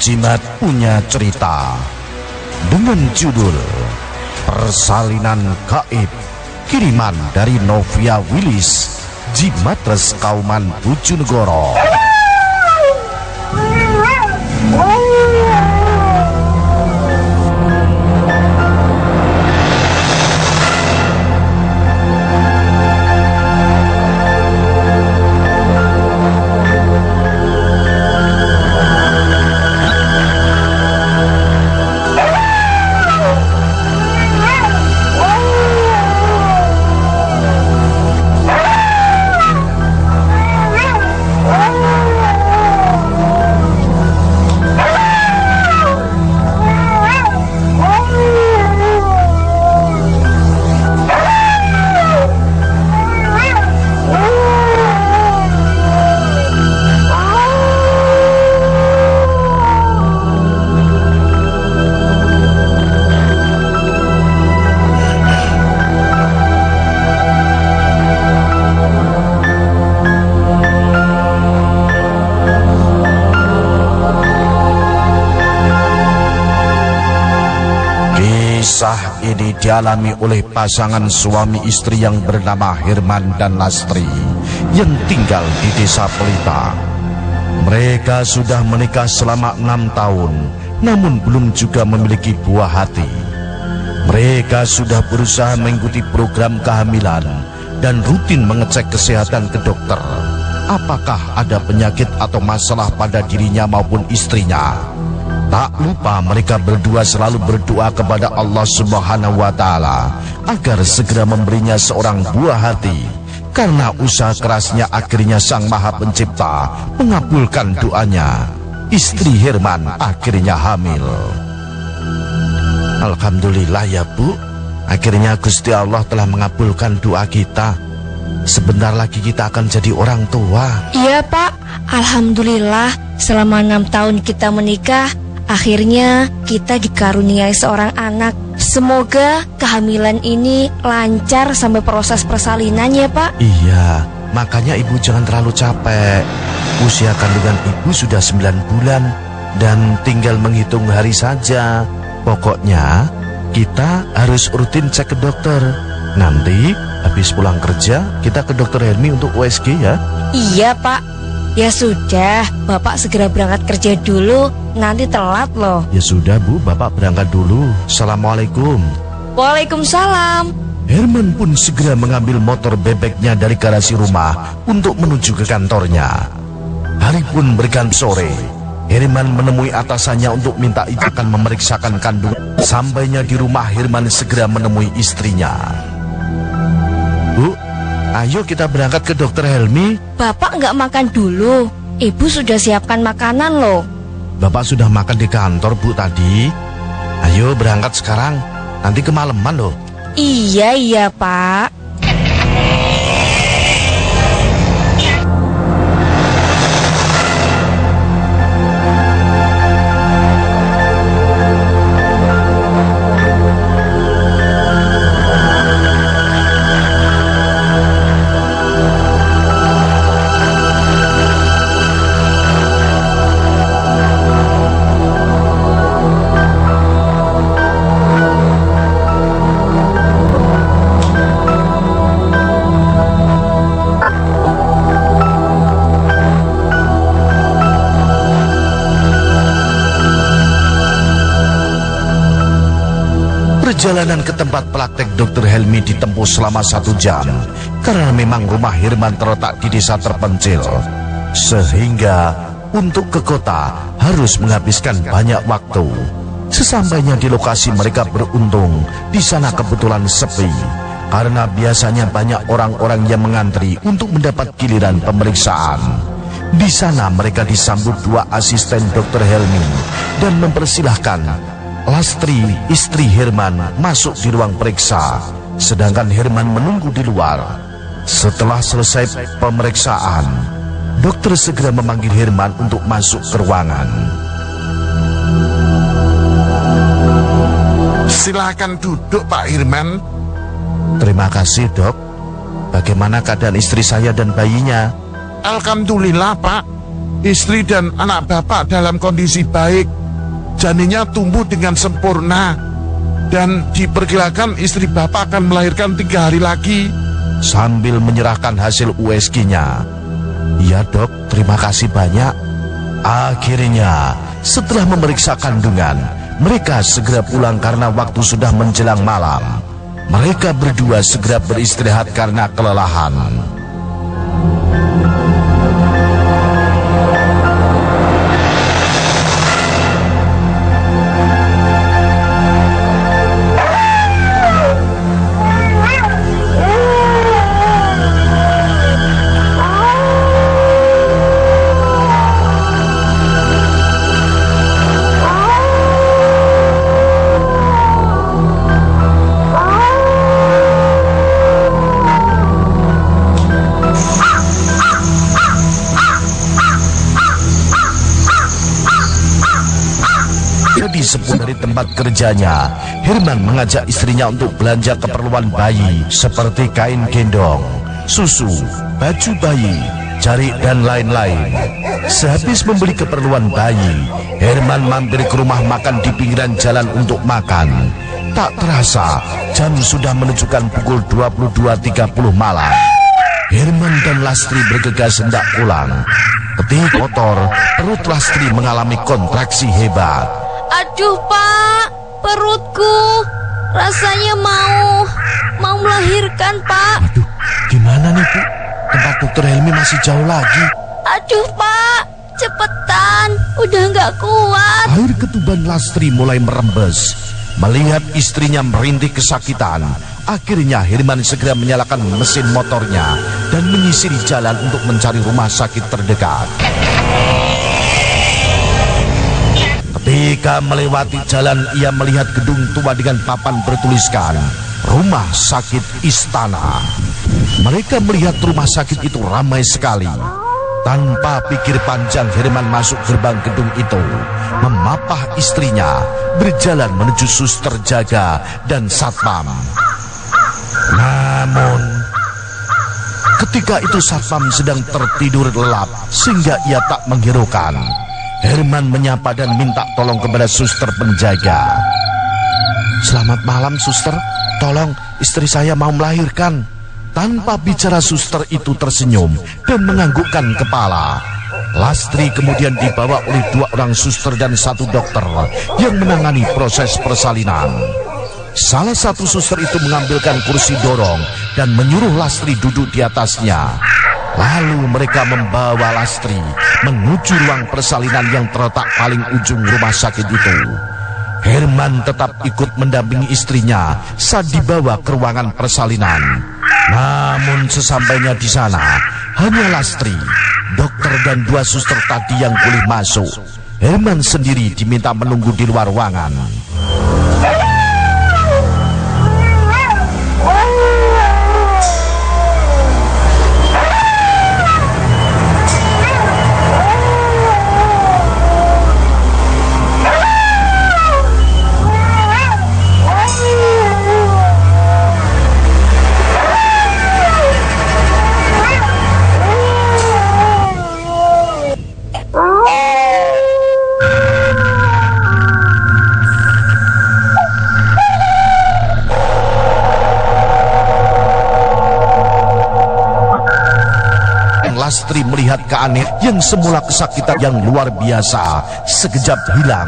Jimat punya cerita dengan judul Persalinan Gaib kiriman dari Novia Willis Jimatres Kauman Bojonegoro. Ini dialami oleh pasangan suami istri yang bernama Herman dan Lastri yang tinggal di desa Pelita. Mereka sudah menikah selama enam tahun, namun belum juga memiliki buah hati. Mereka sudah berusaha mengikuti program kehamilan dan rutin mengecek kesehatan ke dokter. Apakah ada penyakit atau masalah pada dirinya maupun istrinya? Tak lupa mereka berdua selalu berdoa kepada Allah Subhanahu wa taala agar segera memberinya seorang buah hati. Karena usaha kerasnya akhirnya Sang Maha Pencipta mengabulkan doanya. Istri Herman akhirnya hamil. Alhamdulillah ya Bu, akhirnya Gusti Allah telah mengabulkan doa kita. Sebentar lagi kita akan jadi orang tua. Iya pak, Alhamdulillah selama enam tahun kita menikah Akhirnya kita dikaruniai seorang anak Semoga kehamilan ini lancar sampai proses persalinan ya pak Iya, makanya ibu jangan terlalu capek. Usia kandungan ibu sudah 9 bulan dan tinggal menghitung hari saja. Pokoknya kita harus rutin cek ke dokter. Nanti habis pulang kerja kita ke dokter Helmi untuk USG ya. Iya pak Ya sudah, bapak segera berangkat kerja dulu Nanti telat loh Ya sudah bu, bapak berangkat dulu. Assalamualaikum. Waalaikumsalam Herman pun segera mengambil motor bebeknya dari garasi rumah untuk menuju ke kantornya. Hari pun berganti sore. Herman menemui atasannya untuk minta akan memeriksakan kandungan. Sampainya di rumah, Herman segera menemui istrinya. Ayo kita berangkat ke dokter Helmi. Bapak nggak makan dulu Ibu sudah siapkan makanan loh Bapak sudah makan di kantor, Bu, tadi. Ayo berangkat sekarang. Nanti kemalaman loh. Iya iya pak Perjalanan ke tempat praktek Dr. Helmi ditempuh selama satu jam karena memang rumah Hirman terletak di desa terpencil. Sehingga untuk ke kota harus menghabiskan banyak waktu. Sesampainya di lokasi mereka beruntung, di sana kebetulan sepi. Karena biasanya banyak orang-orang yang mengantri untuk mendapat giliran pemeriksaan. Di sana mereka disambut dua asisten Dr. Helmi dan mempersilahkan Lastri, istri Herman, masuk di ruang periksa, sedangkan Herman menunggu di luar. Setelah selesai pemeriksaan, dokter segera memanggil Herman untuk masuk ke ruangan. Silakan duduk Pak Hirman. Terima kasih dok. Bagaimana keadaan istri saya dan bayinya? Alhamdulillah Pak. Istri dan anak Bapak dalam kondisi baik. Janinnya tumbuh dengan sempurna. Dan diperkirakan istri Bapak akan melahirkan tiga hari lagi. Sambil menyerahkan hasil USG-nya. Iya dok, terima kasih banyak. Akhirnya, setelah memeriksa kandungan, mereka segera pulang karena waktu sudah menjelang malam. Mereka berdua segera beristirahat karena kelelahan. Tempat kerjanya, Herman mengajak istrinya untuk belanja keperluan bayi seperti kain gendong, susu, baju bayi, jarik dan lain-lain. Sehabis membeli keperluan bayi, Herman mampir ke rumah makan di pinggiran jalan untuk makan. Tak terasa, jam sudah menunjukkan pukul 22.30 malam. Herman dan Lastri bergegas hendak pulang. Ketik kotor, perut Lastri mengalami kontraksi hebat. Aduh pak, perutku rasanya mau mau melahirkan pak. Aduh, gimana nih Bu? Tempat dokter Helmi masih jauh lagi. Aduh pak, cepetan, udah nggak kuat. Air ketuban Lastri mulai merembes. Melihat istrinya merintih kesakitan, akhirnya Herman segera menyalakan mesin motornya dan menyisiri jalan untuk mencari rumah sakit terdekat. Ketika melewati jalan, ia melihat gedung tua dengan papan bertuliskan Rumah Sakit Istana. Mereka melihat rumah sakit itu ramai sekali. Tanpa pikir panjang Herman masuk gerbang gedung itu Memapah istrinya Berjalan menuju suster jaga dan satpam Namun Ketika itu satpam sedang tertidur lelap Sehingga ia tak menghiraukan Herman menyapa dan minta tolong kepada suster penjaga Selamat malam suster Tolong istri saya mau melahirkan tanpa bicara suster itu tersenyum dan menganggukkan kepala. Lastri kemudian dibawa oleh dua orang suster dan satu dokter yang menangani proses persalinan. Salah satu suster itu mengambilkan kursi dorong dan menyuruh Lastri duduk di atasnya. Lalu mereka membawa Lastri menuju ruang persalinan yang terletak paling ujung rumah sakit itu. Herman tetap ikut mendampingi istrinya saat dibawa ke ruangan persalinan. Namun sesampainya di sana, hanya Lastri, dokter dan dua suster tadi yang boleh masuk. Herman sendiri diminta menunggu di luar ruangan. Lastri melihat keaneh yang semula kesakitan yang luar biasa sekejap hilang.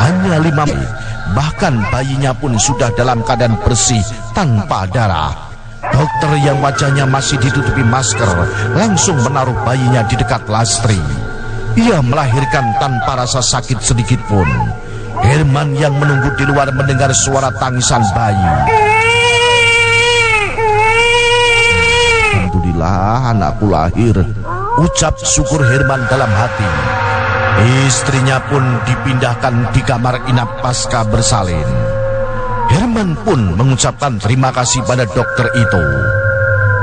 Hanya lima menit, bahkan bayinya pun sudah dalam keadaan bersih tanpa darah. Dokter yang wajahnya masih ditutupi masker langsung menaruh bayinya di dekat Lastri. Ia melahirkan tanpa rasa sakit sedikit pun. Herman yang menunggu di luar mendengar suara tangisan bayi. Alhamdulillah anakku lahir. Ucap syukur Herman dalam hati. Istrinya pun dipindahkan di kamar inap pasca bersalin. Herman pun mengucapkan terima kasih pada dokter itu.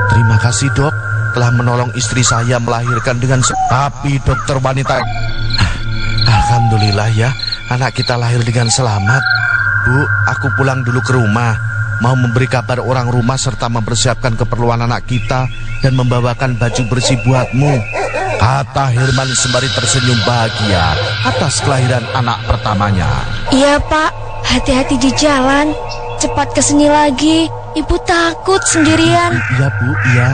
Terima kasih dok, telah menolong istri saya melahirkan dengan Tapi dokter wanita... Alhamdulillah ya, anak kita lahir dengan selamat. Bu, aku pulang dulu ke rumah. Mau memberi kabar orang rumah serta mempersiapkan keperluan anak kita dan membawakan baju bersih buatmu. Kata Herman sembari tersenyum bahagia atas kelahiran anak pertamanya. Iya pak, hati-hati di jalan. Cepat ke sini lagi, ibu takut sendirian. Iya bu, iya.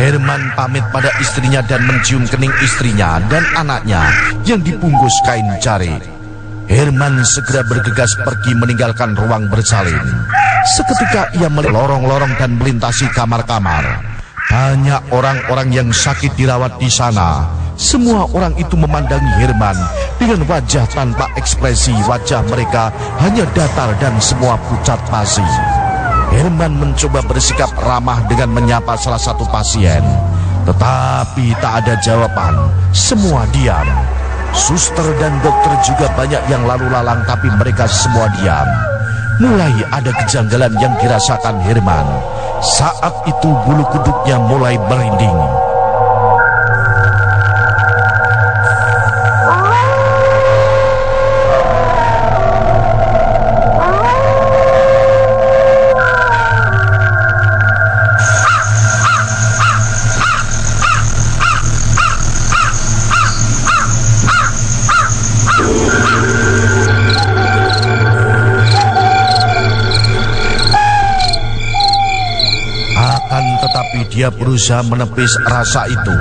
Herman pamit pada istrinya dan mencium kening istrinya dan anaknya yang dibungkus kain jarik. Herman segera bergegas pergi meninggalkan ruang bersalin. Seketika ia melihat lorong-lorong dan melintasi kamar-kamar. Banyak orang-orang yang sakit dirawat di sana. Semua orang itu memandangi Herman dengan wajah tanpa ekspresi. Wajah mereka hanya datar dan semua pucat pasi. Herman mencoba bersikap ramah dengan menyapa salah satu pasien. Tetapi tak ada jawaban. Semua diam. Suster dan dokter juga banyak yang lalu lalang tapi mereka semua diam. Mulai ada kejanggalan yang dirasakan Herman. Saat itu bulu kuduknya mulai merinding. Dia berusaha menepis rasa itu.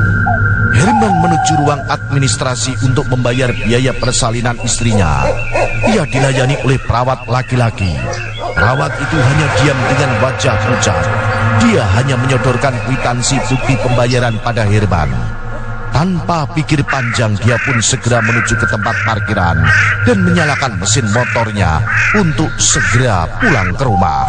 Herman menuju ruang administrasi untuk membayar biaya persalinan istrinya. Ia dilayani oleh perawat laki-laki. Perawat itu hanya diam dengan wajah pucat. Dia hanya menyodorkan kwitansi bukti pembayaran pada Herman. Tanpa pikir panjang dia pun segera menuju ke tempat parkiran dan menyalakan mesin motornya untuk segera pulang ke rumah.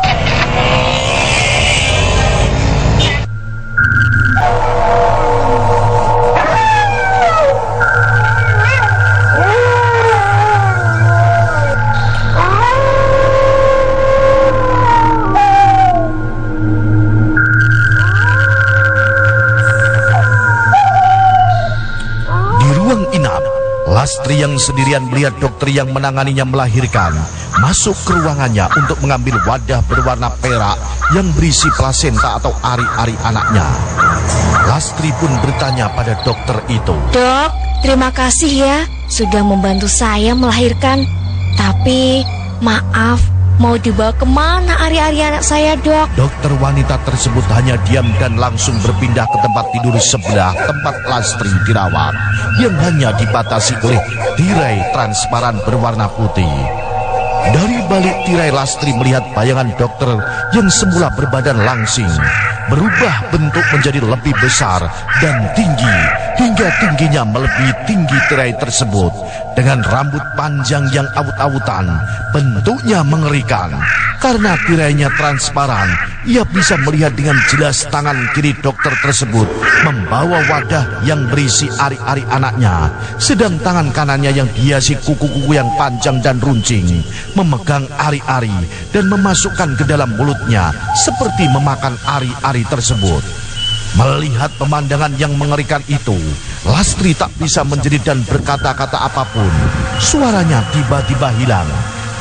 Yang sendirian melihat dokter yang menanganinya melahirkan masuk ke ruangannya untuk mengambil wadah berwarna perak yang berisi plasenta atau ari-ari anaknya. Lastri pun bertanya pada dokter itu. Dok, terima kasih ya sudah membantu saya melahirkan. Tapi maaf, mau dibawa ke mana ari-ari anak saya dok? Dokter wanita tersebut hanya diam dan langsung berpindah ke tempat tidur sebelah tempat Lastri dirawat yang hanya dibatasi oleh tirai transparan berwarna putih. Dari balik tirai Lastri melihat bayangan dokter yang semula berbadan langsing berubah bentuk menjadi lebih besar dan tinggi hingga tingginya melebihi tinggi tirai tersebut. Dengan rambut panjang yang awut-awutan bentuknya mengerikan. Karena tirainya transparan ia bisa melihat dengan jelas tangan kiri dokter tersebut membawa wadah yang berisi ari-ari anaknya sedang tangan kanannya yang dihiasi kuku-kuku yang panjang dan runcing memegang ari-ari dan memasukkan ke dalam mulutnya seperti memakan ari-ari tersebut. Melihat pemandangan yang mengerikan itu, Lastri tak bisa menjerit dan berkata-kata apa pun. Suaranya tiba-tiba hilang.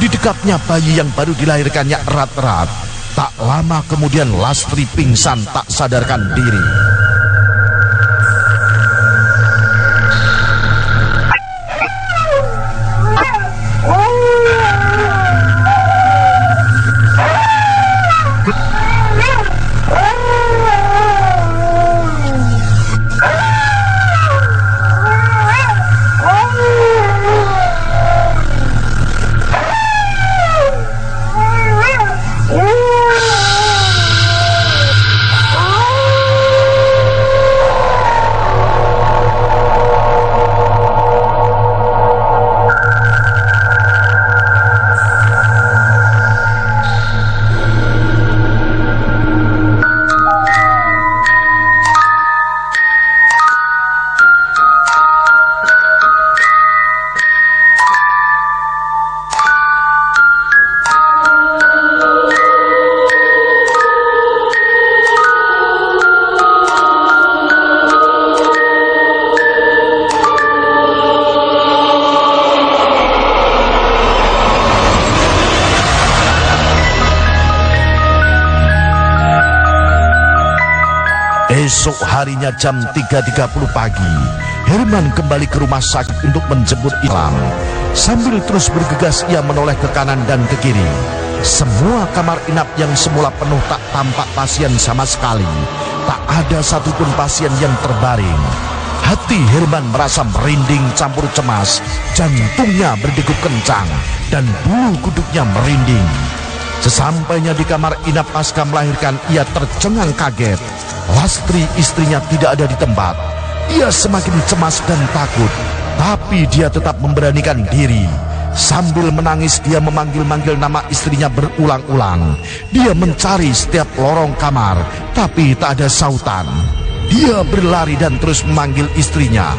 Di dekatnya bayi yang baru dilahirkannya erat-erat. Tak lama kemudian Lastri pingsan tak sadarkan diri. Esok harinya jam 3.30 pagi, Herman kembali ke rumah sakit untuk menjemput Ilham. Sambil terus bergegas ia menoleh ke kanan dan ke kiri. Semua kamar inap yang semula penuh tak tampak pasien sama sekali. Tak ada satupun pasien yang terbaring. Hati Herman merasa merinding campur cemas. Jantungnya berdegup kencang dan bulu kuduknya merinding. Sesampainya di kamar inap pasca melahirkan, ia tercengang kaget. Lastri istrinya tidak ada di tempat. Ia semakin cemas dan takut, tapi dia tetap memberanikan diri. Sambil menangis dia memanggil-manggil nama istrinya berulang-ulang. Dia mencari setiap lorong kamar, tapi tak ada sautan. Dia berlari dan terus memanggil istrinya.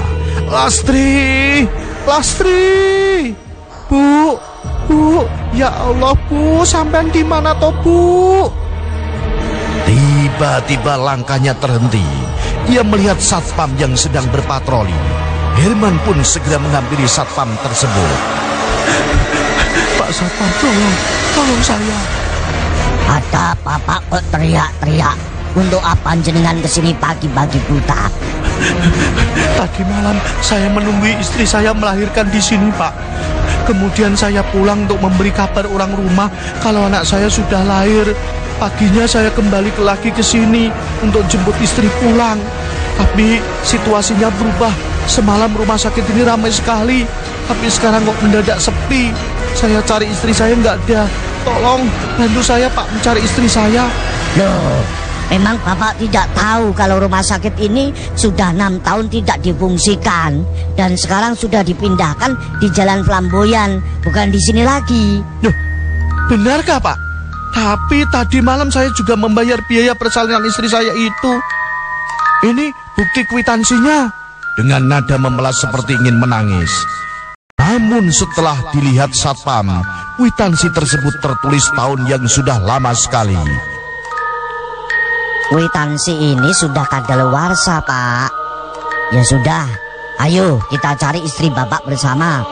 Lastri! Lastri! Bu, Bu, ya Allah Bu, sampean di mana toh Bu? Tiba-tiba langkahnya terhenti. Ia melihat satpam yang sedang berpatroli. Herman pun segera menghampiri satpam tersebut. Pak satpam, tolong, tolong saya. Ada bapak kok teriak-teriak. Untuk apa jenengan ke sini pagi-pagi buta? Tadi malam saya menunggu istri saya melahirkan di sini, Pak. Kemudian saya pulang untuk memberi kabar orang rumah kalau anak saya sudah lahir. Paginya saya kembali ke lagi ke sini untuk jemput istri pulang. Tapi situasinya berubah. Semalam rumah sakit ini ramai sekali. Tapi sekarang kok mendadak sepi. Saya cari istri saya nggak ada. Tolong bantu saya Pak mencari istri saya. Loh, memang bapak tidak tahu kalau rumah sakit ini sudah enam tahun tidak difungsikan dan sekarang sudah dipindahkan di Jalan Flamboyan, bukan di sini lagi. Loh, benarkah Pak? Tapi tadi malam saya juga membayar biaya persalinan istri saya itu. Ini bukti kwitansinya. Dengan nada memelas seperti ingin menangis. Namun setelah dilihat satpam, kwitansi tersebut tertulis tahun yang sudah lama sekali. Kwitansi ini sudah kadaluarsa, Pak. Ya sudah, ayo kita cari istri bapak bersama.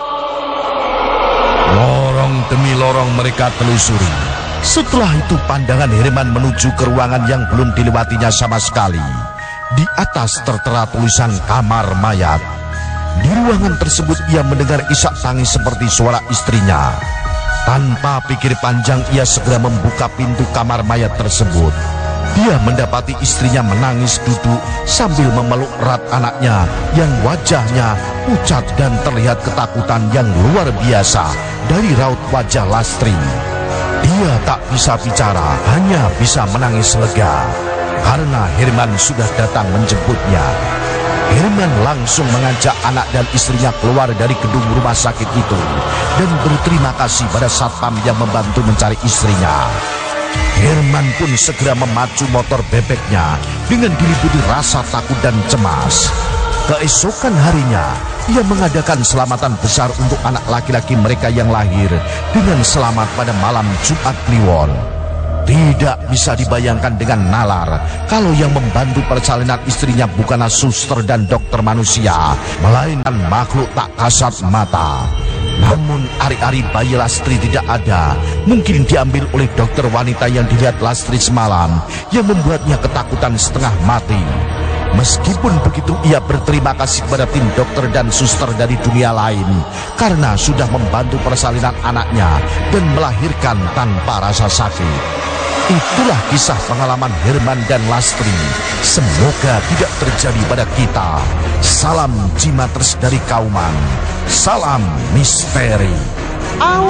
Lorong demi lorong mereka telusuri. Setelah itu pandangan Herman menuju ke ruangan yang belum dilewatinya sama sekali. Di atas tertera tulisan kamar mayat. Di ruangan tersebut ia mendengar isak tangis seperti suara istrinya. Tanpa pikir panjang ia segera membuka pintu kamar mayat tersebut. Dia mendapati istrinya menangis duduk sambil memeluk erat anaknya yang wajahnya pucat dan terlihat ketakutan yang luar biasa dari raut wajah Lastri. Dia tak bisa bicara, hanya bisa menangis lega karena Herman sudah datang menjemputnya. Herman langsung mengajak anak dan istrinya keluar dari gedung rumah sakit itu dan berterima kasih pada satpam yang membantu mencari istrinya. Herman pun segera memacu motor bebeknya dengan diliputi rasa takut dan cemas. Keesokan harinya, ia mengadakan selamatan besar untuk anak laki-laki mereka yang lahir dengan selamat pada malam Jumat Kliwon. Tidak bisa dibayangkan dengan nalar kalau yang membantu persalinan istrinya bukanlah suster dan dokter manusia, melainkan makhluk tak kasat mata. Namun ari-ari bayi Lastri tidak ada, mungkin diambil oleh dokter wanita yang dilihat Lastri semalam, yang membuatnya ketakutan setengah mati. Meskipun begitu ia berterima kasih kepada tim dokter dan suster dari dunia lain karena sudah membantu persalinan anaknya dan melahirkan tanpa rasa sakit. Itulah kisah pengalaman Herman dan Lastri. Semoga tidak terjadi pada kita. Salam Jimatres dari Kauman. Salam misteri. Au!